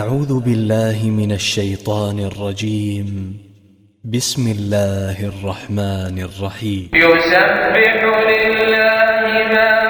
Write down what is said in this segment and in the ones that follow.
أعوذ بالله من الشيطان الرجيم. بسم الله الرحمن الرحيم. يسبح لله ما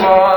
more.